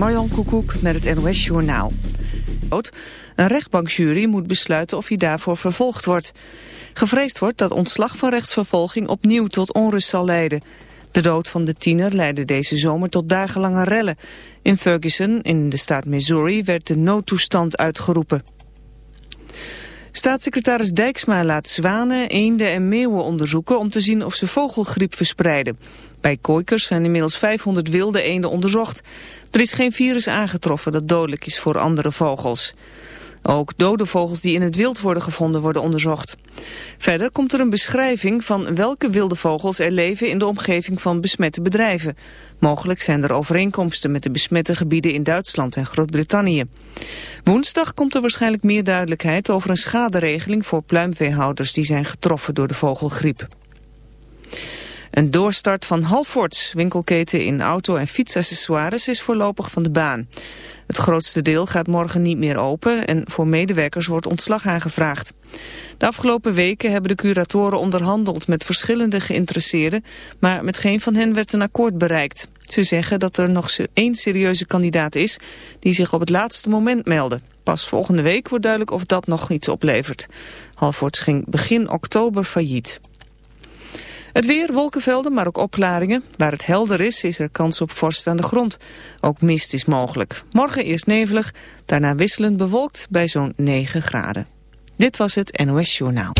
Marjan Koekoek met het NOS Journaal. Een rechtbankjury moet besluiten of hij daarvoor vervolgd wordt. Gevreesd wordt dat ontslag van rechtsvervolging opnieuw tot onrust zal leiden. De dood van de tiener leidde deze zomer tot dagenlange rellen. In Ferguson, in de staat Missouri, werd de noodtoestand uitgeroepen. Staatssecretaris Dijksma laat zwanen, eenden en meeuwen onderzoeken om te zien of ze vogelgriep verspreiden. Bij kooikers zijn inmiddels 500 wilde eenden onderzocht. Er is geen virus aangetroffen dat dodelijk is voor andere vogels. Ook dode vogels die in het wild worden gevonden worden onderzocht. Verder komt er een beschrijving van welke wilde vogels er leven in de omgeving van besmette bedrijven. Mogelijk zijn er overeenkomsten met de besmette gebieden in Duitsland en Groot-Brittannië. Woensdag komt er waarschijnlijk meer duidelijkheid over een schaderegeling voor pluimveehouders die zijn getroffen door de vogelgriep. Een doorstart van Halfords, winkelketen in auto- en fietsaccessoires, is voorlopig van de baan. Het grootste deel gaat morgen niet meer open en voor medewerkers wordt ontslag aangevraagd. De afgelopen weken hebben de curatoren onderhandeld met verschillende geïnteresseerden, maar met geen van hen werd een akkoord bereikt. Ze zeggen dat er nog één serieuze kandidaat is die zich op het laatste moment meldde. Pas volgende week wordt duidelijk of dat nog iets oplevert. Halfords ging begin oktober failliet. Het weer, wolkenvelden, maar ook opklaringen. Waar het helder is, is er kans op vorst aan de grond. Ook mist is mogelijk. Morgen eerst nevelig, daarna wisselend bewolkt bij zo'n 9 graden. Dit was het NOS Journaal.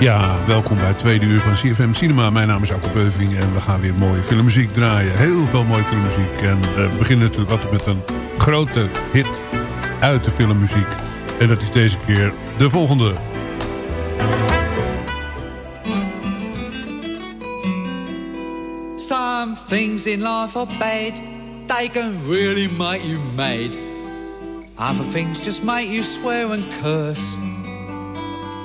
Ja, welkom bij het tweede uur van CFM Cinema. Mijn naam is Akko Beuving en we gaan weer mooie filmmuziek draaien. Heel veel mooie filmmuziek. En eh, we beginnen natuurlijk altijd met een grote hit uit de filmmuziek. En dat is deze keer de volgende. Some things in life are bad, they can really make you mad. Other things just make you swear and curse.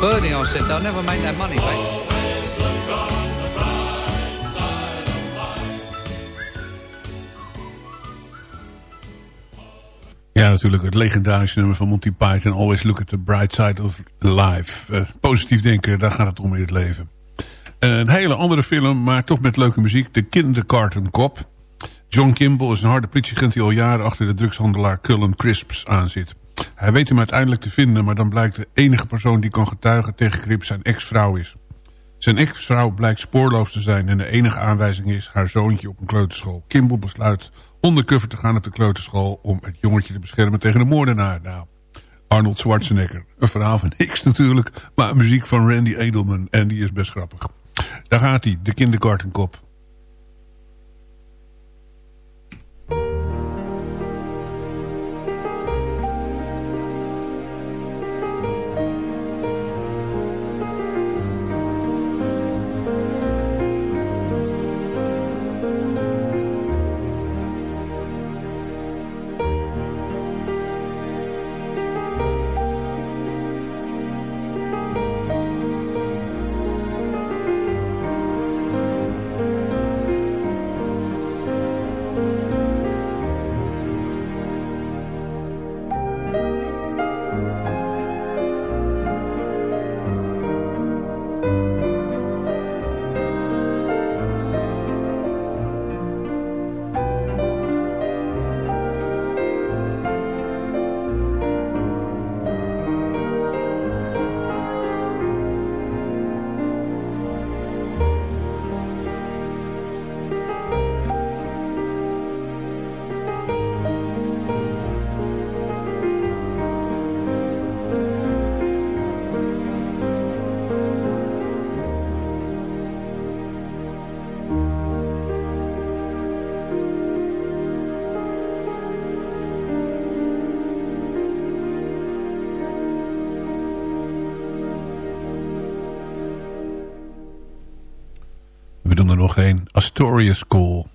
Bernie, I said, they'll never make that money back. Ja, natuurlijk het legendarische nummer van Monty Python. Always look at the bright side of life. Uh, positief denken, daar gaat het om in het leven. Een hele andere film, maar toch met leuke muziek. De Kindergarten Cop. John Kimball is een harde politieagent die al jaren achter de drugshandelaar Cullen Crisps aanzit. Hij weet hem uiteindelijk te vinden, maar dan blijkt de enige persoon die kan getuigen tegen Crips zijn ex-vrouw is. Zijn ex-vrouw blijkt spoorloos te zijn en de enige aanwijzing is haar zoontje op een kleuterschool. Kimball besluit undercover te gaan op de kleuterschool... om het jongetje te beschermen tegen de moordenaar. Nou, Arnold Schwarzenegger. Een verhaal van niks natuurlijk, maar muziek van Randy Edelman. En die is best grappig. Daar gaat hij, de kindergartenkop. Een. Astoria School.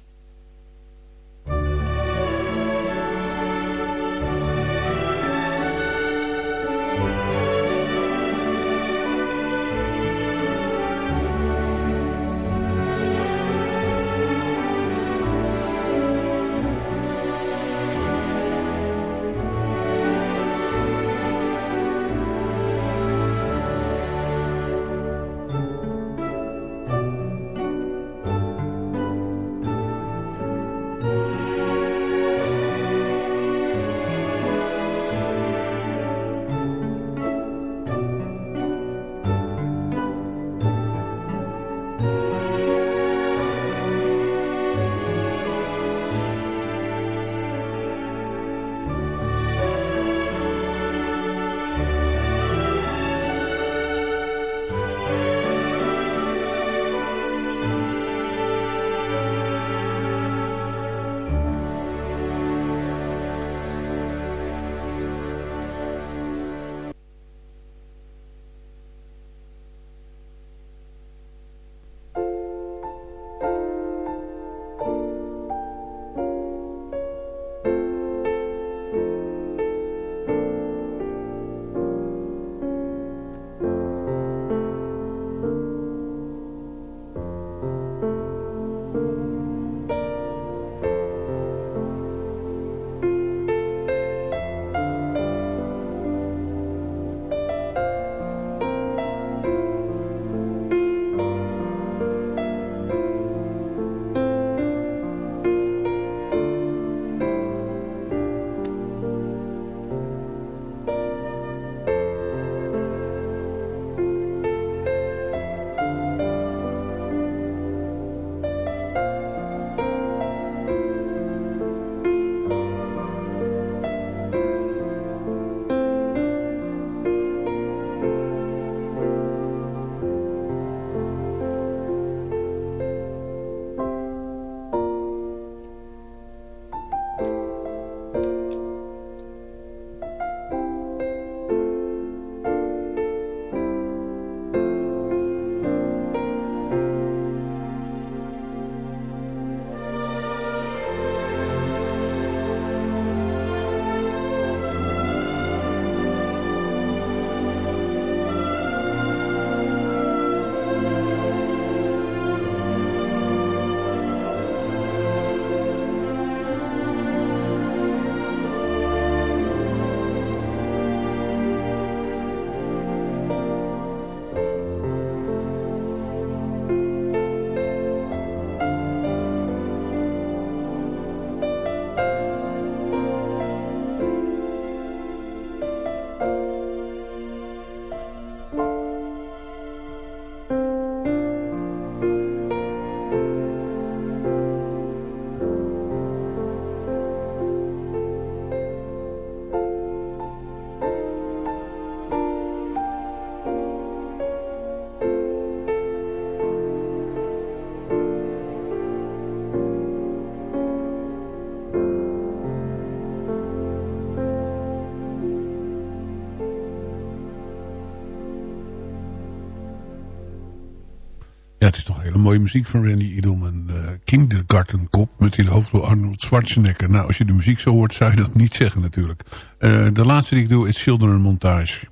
Hele mooie muziek van Randy Edelman. Uh, Kindergarten Kop met in de hoofdrol Arnold Schwarzenegger. Nou, als je de muziek zo hoort, zou je dat niet zeggen natuurlijk. Uh, de laatste die ik doe is Children Montage.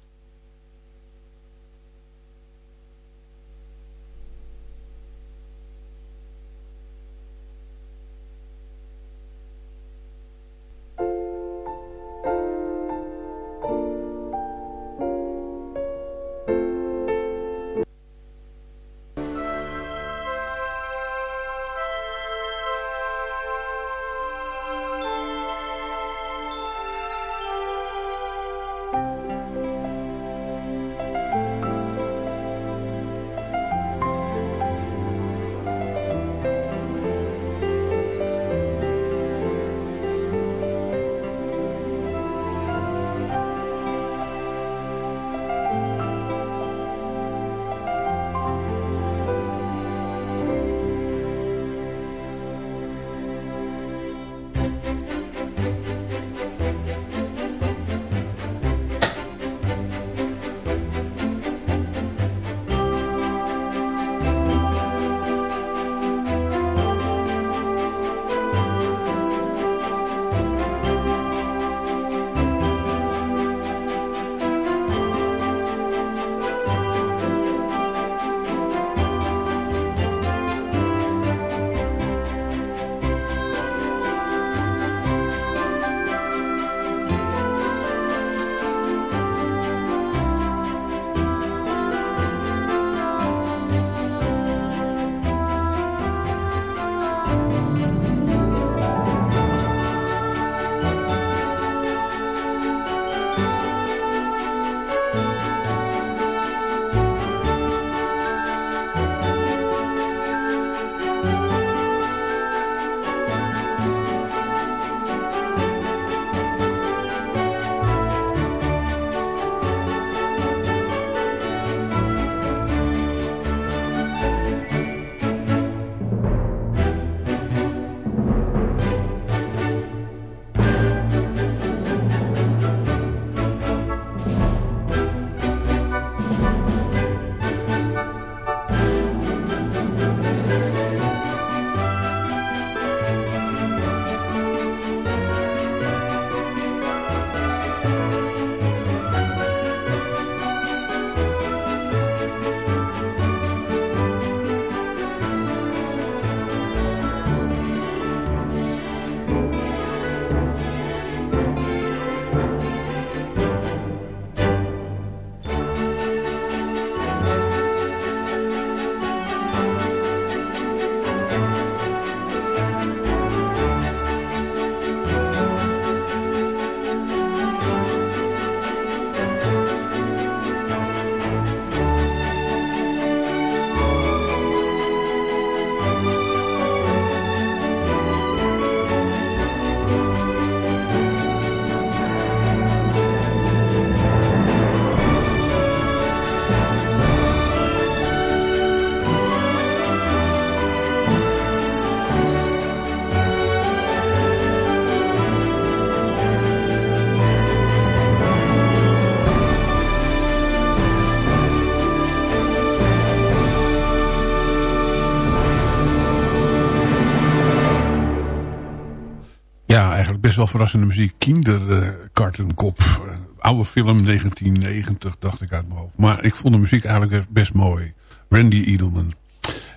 Best wel verrassende muziek. Kinderkartenkop. Uh, oude film 1990 dacht ik uit mijn hoofd. Maar ik vond de muziek eigenlijk best mooi. Randy Edelman.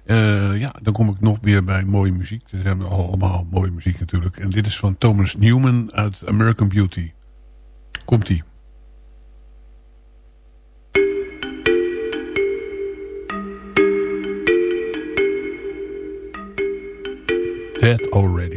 Uh, ja, dan kom ik nog weer bij mooie muziek. Er zijn allemaal mooie muziek natuurlijk. En dit is van Thomas Newman uit American Beauty. Komt-ie. Dead Already.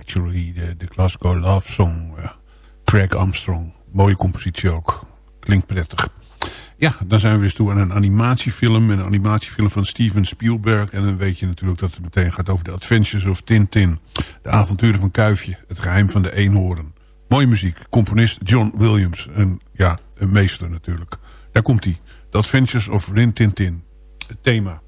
Actually, de, de Glasgow Love Song. Uh, Craig Armstrong. Mooie compositie ook. Klinkt prettig. Ja, dan zijn we weer toe aan een animatiefilm. Een animatiefilm van Steven Spielberg. En dan weet je natuurlijk dat het meteen gaat over de Adventures of Tintin. De avonturen van Kuifje. Het geheim van de eenhoorn. Mooie muziek. Componist John Williams. En ja, een meester natuurlijk. Daar komt hij. The Adventures of Rin Tintin. Het thema.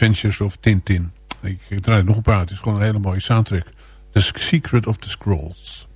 Adventures of Tintin. Ik, ik draai nog een paar, het is gewoon een hele mooie soundtrack. The Secret of the Scrolls.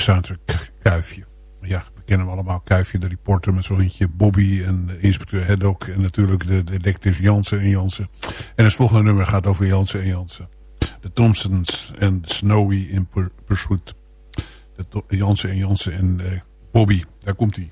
Soundtrack Kuifje. Ja, we kennen hem allemaal. Kuifje, de reporter met zo'n hondje Bobby en inspecteur Heddock. En natuurlijk de detective Jansen en Jansen. En het volgende nummer gaat over Jansen en Jansen. De Thompsons en Snowy in Pursuit. De Jansen en Jansen en uh, Bobby. Daar komt hij.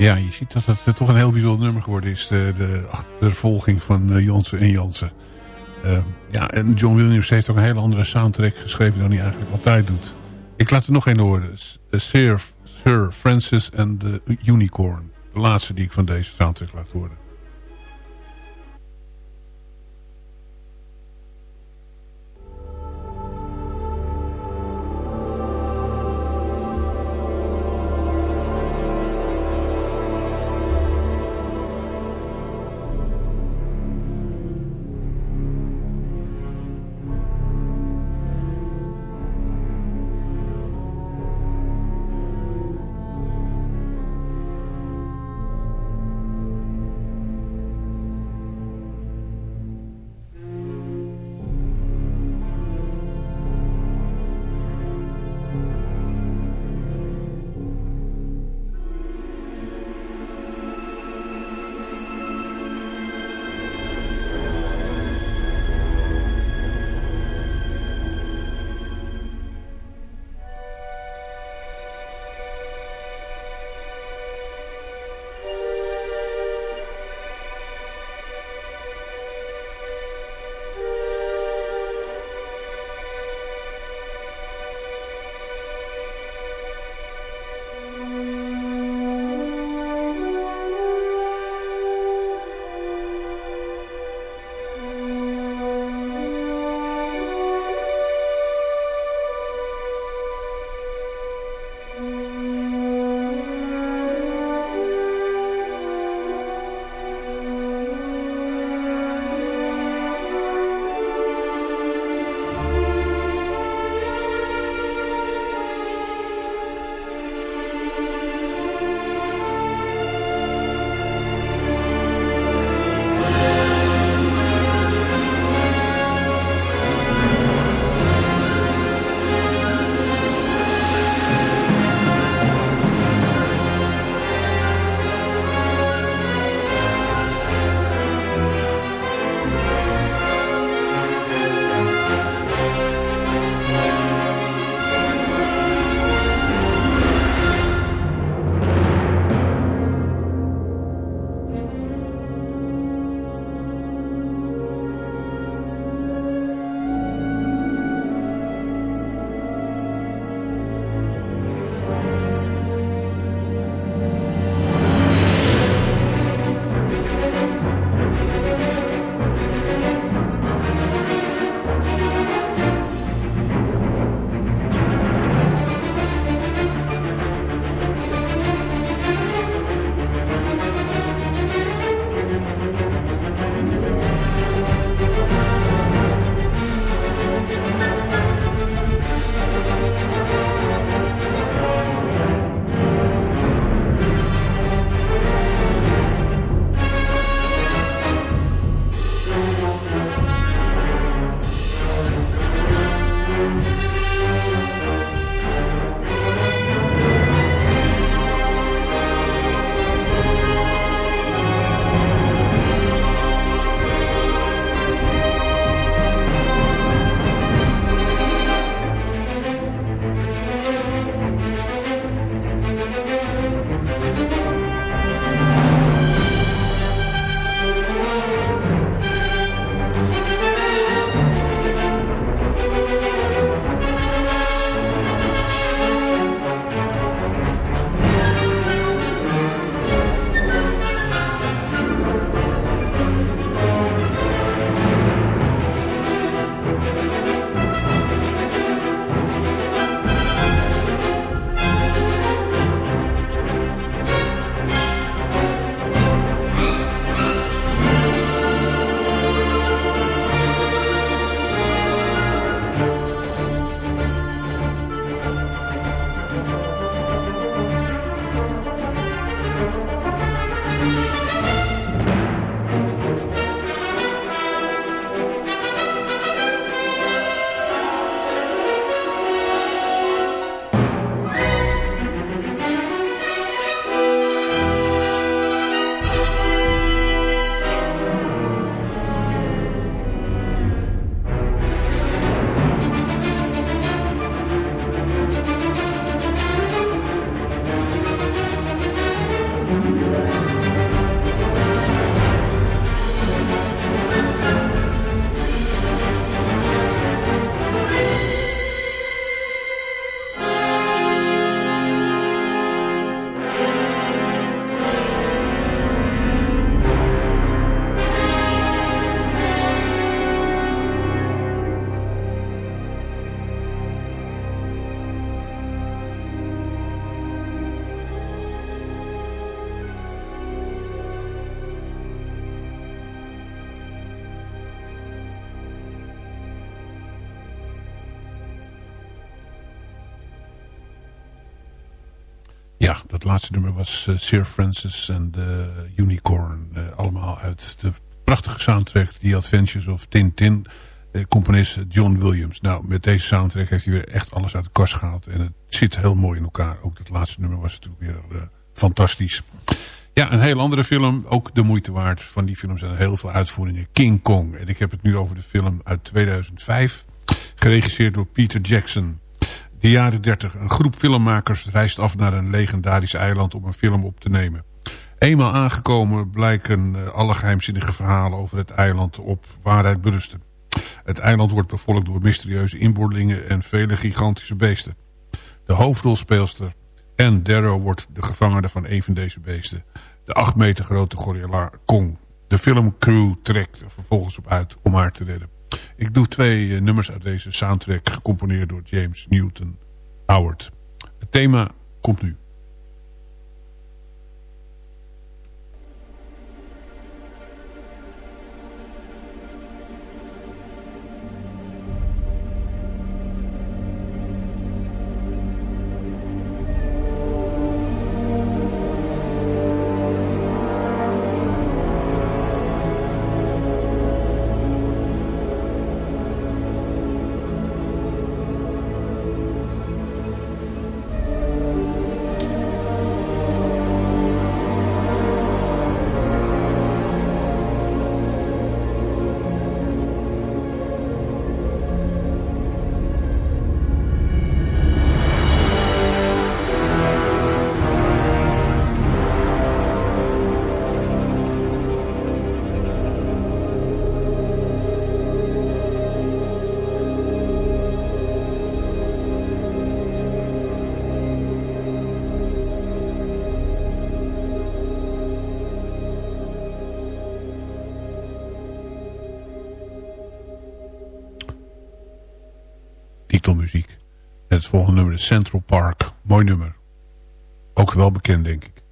Ja, je ziet dat het toch een heel bijzonder nummer geworden is. De, de achtervolging van uh, Jansen en Jansen. Uh, ja, en John Williams heeft ook een hele andere soundtrack geschreven dan hij eigenlijk altijd doet. Ik laat er nog één horen. Sir, Sir Francis and the Unicorn. De laatste die ik van deze soundtrack laat horen. Ja, dat laatste nummer was uh, Sir Francis en de Unicorn. Uh, allemaal uit de prachtige soundtrack The Adventures of Tintin. Uh, componist John Williams. Nou, met deze soundtrack heeft hij weer echt alles uit de kast gehaald. En het zit heel mooi in elkaar. Ook dat laatste nummer was natuurlijk weer fantastisch. Ja, een heel andere film. Ook de moeite waard. Van die film zijn heel veel uitvoeringen. King Kong. En ik heb het nu over de film uit 2005. Geregisseerd door Peter Jackson. De jaren 30. Een groep filmmakers reist af naar een legendarisch eiland om een film op te nemen. Eenmaal aangekomen blijken eh, alle geheimzinnige verhalen over het eiland op waarheid berusten. Het eiland wordt bevolkt door mysterieuze inboordelingen en vele gigantische beesten. De hoofdrolspeelster en Darrow wordt de gevangene van een van deze beesten. De acht meter grote gorilla Kong. De filmcrew trekt er vervolgens op uit om haar te redden. Ik doe twee eh, nummers uit deze soundtrack gecomponeerd door James Newton Howard. Het thema komt nu. Het volgende nummer is Central Park. Mooi nummer. Ook wel bekend denk ik.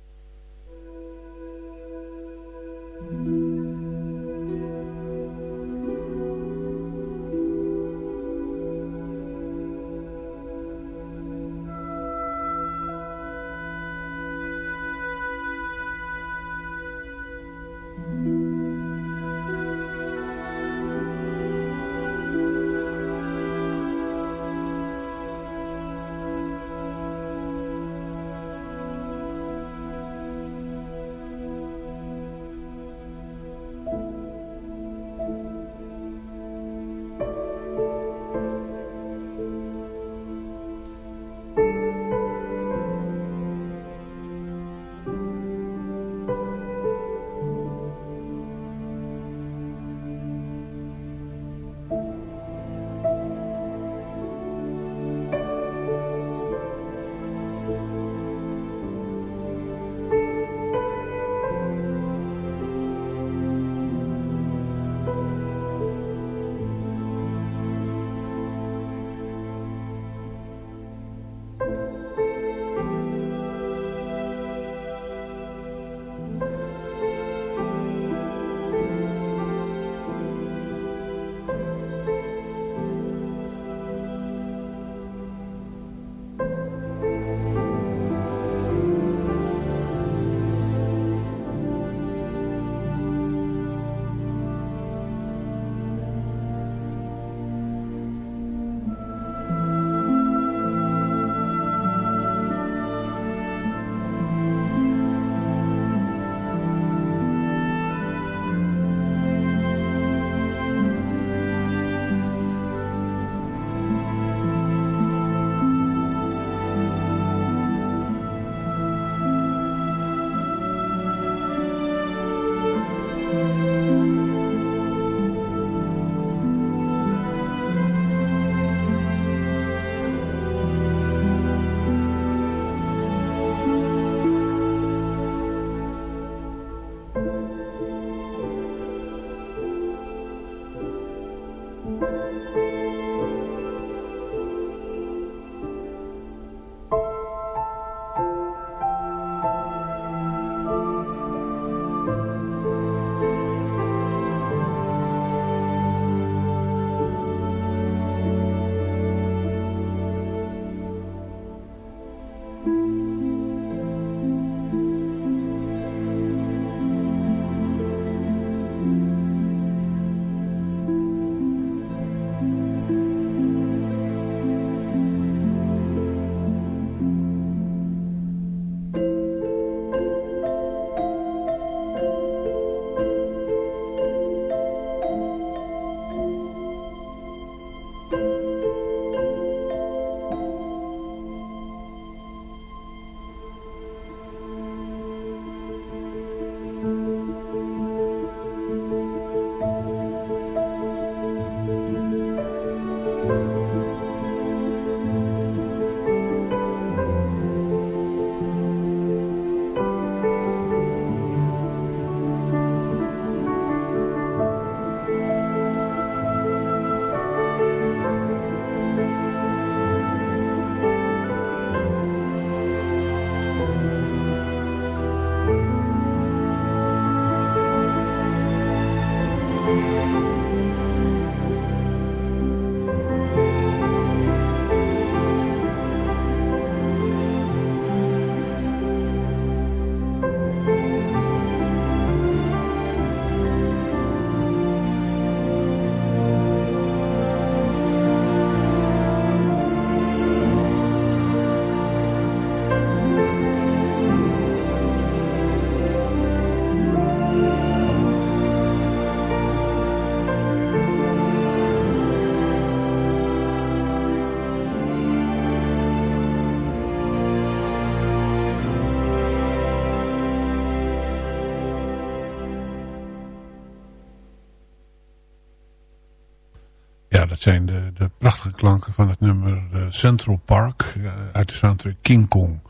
Dat zijn de, prachtige klanken van het nummer uh, Central Park uh, uit de soundtrack King Kong.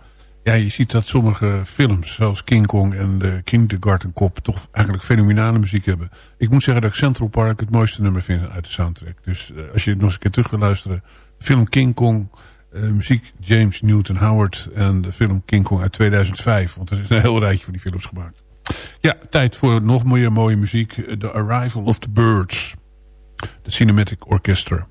Ja, je ziet dat sommige films, zoals King Kong en de Kindergarten Cop, toch eigenlijk fenomenale muziek hebben. Ik moet zeggen dat ik Central Park het mooiste nummer vind uit de soundtrack. Dus uh, als je nog eens een keer terug wil luisteren, de film King Kong, muziek James Newton Howard en de film King Kong uit 2005. Want er is een heel rijtje van die films gemaakt. Ja, tijd voor nog meer mooie muziek. The Arrival of the Birds. The Cinematic Orchestra.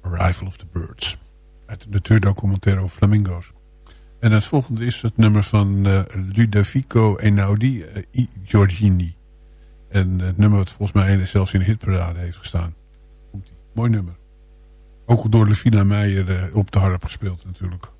Arrival of the Birds. Uit de natuurdocumentaire over flamingo's. En het volgende is het nummer van uh, Ludovico Einaudi, uh, I Giorgini. En het nummer wat volgens mij zelfs in de hitparade heeft gestaan. Mooi nummer. Ook door Levina Meijer uh, op de harp gespeeld natuurlijk.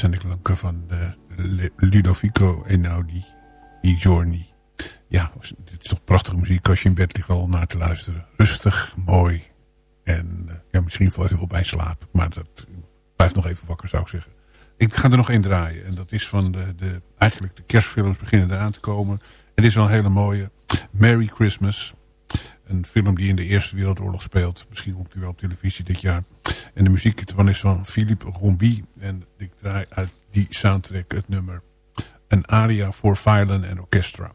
Dat zijn de klanken van Ludovico Einaudi, die Journey. Ja, dit is toch prachtige muziek als je in bed ligt al naar te luisteren. Rustig, mooi. En uh, ja, misschien valt je wel bij slaap. Maar dat blijft nog even wakker, zou ik zeggen. Ik ga er nog één draaien. En dat is van de, de, eigenlijk de kerstfilms beginnen eraan te komen. En dit is wel een hele mooie. Merry Christmas. Een film die in de Eerste Wereldoorlog speelt. Misschien komt hij wel op televisie dit jaar. En de muziek ervan is van Philippe Rombi. En ik draai uit die soundtrack het nummer. Een aria voor violin en orchestra.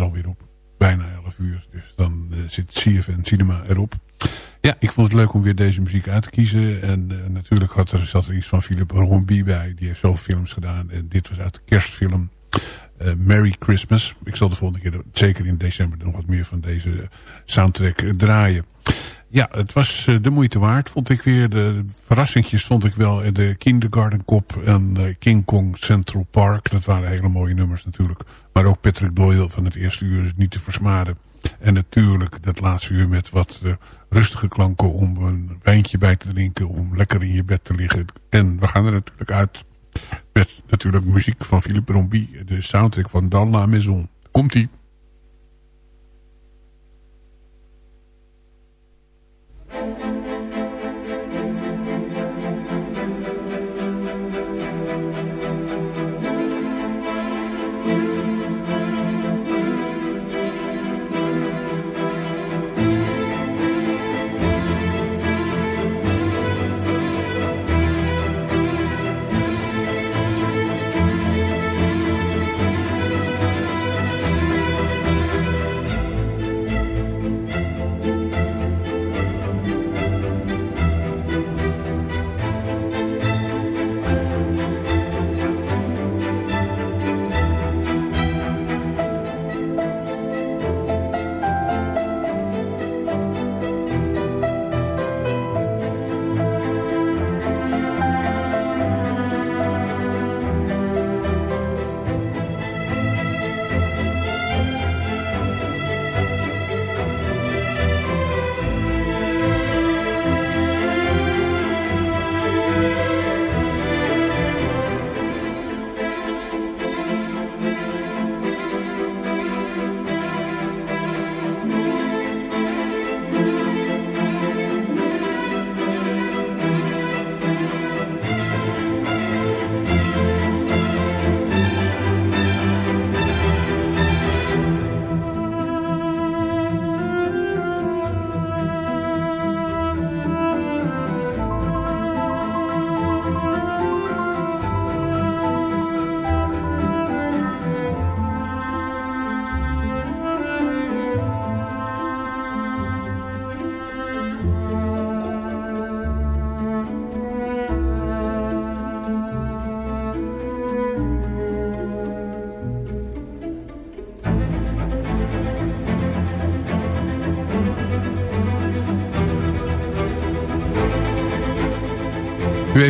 Er alweer op. Bijna 11 uur. Dus dan uh, zit CFN Cinema erop. Ja, ik vond het leuk om weer deze muziek uit te kiezen. En uh, natuurlijk had er, zat er iets van Philip Rombi bij. Die heeft zoveel films gedaan. En dit was uit de kerstfilm uh, Merry Christmas. Ik zal de volgende keer, zeker in december, nog wat meer van deze soundtrack draaien. Ja, het was eh, de moeite waard, vond ik weer. De verrassingjes vond ik wel. De Kindergarten Cop en King Kong Central Park. Dat waren hele mooie nummers natuurlijk. Maar ook Patrick Doyle van het eerste uur is niet te versmaden. En natuurlijk dat laatste uur met wat uh, rustige klanken om een wijntje bij te drinken. Om lekker in je bed te liggen. En we gaan er natuurlijk uit met natuurlijk muziek van Philippe Rombi. De soundtrack van Dan La Maison. Komt-ie.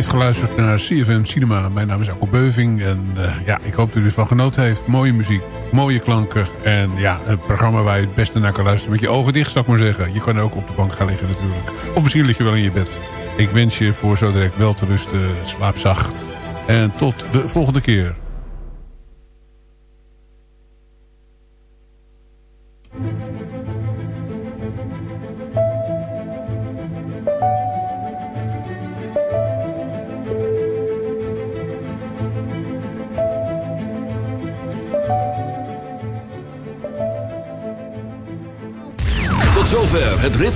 Heeft geluisterd naar CFM Cinema. Mijn naam is Akko Beuving. En uh, ja, ik hoop dat u ervan genoten heeft. Mooie muziek, mooie klanken. En ja, een programma waar je het beste naar kan luisteren. Met je ogen dicht, zou ik maar zeggen. Je kan ook op de bank gaan liggen natuurlijk. Of misschien lig je wel in je bed. Ik wens je voor zo direct wel te rusten. Slaap zacht. En tot de volgende keer.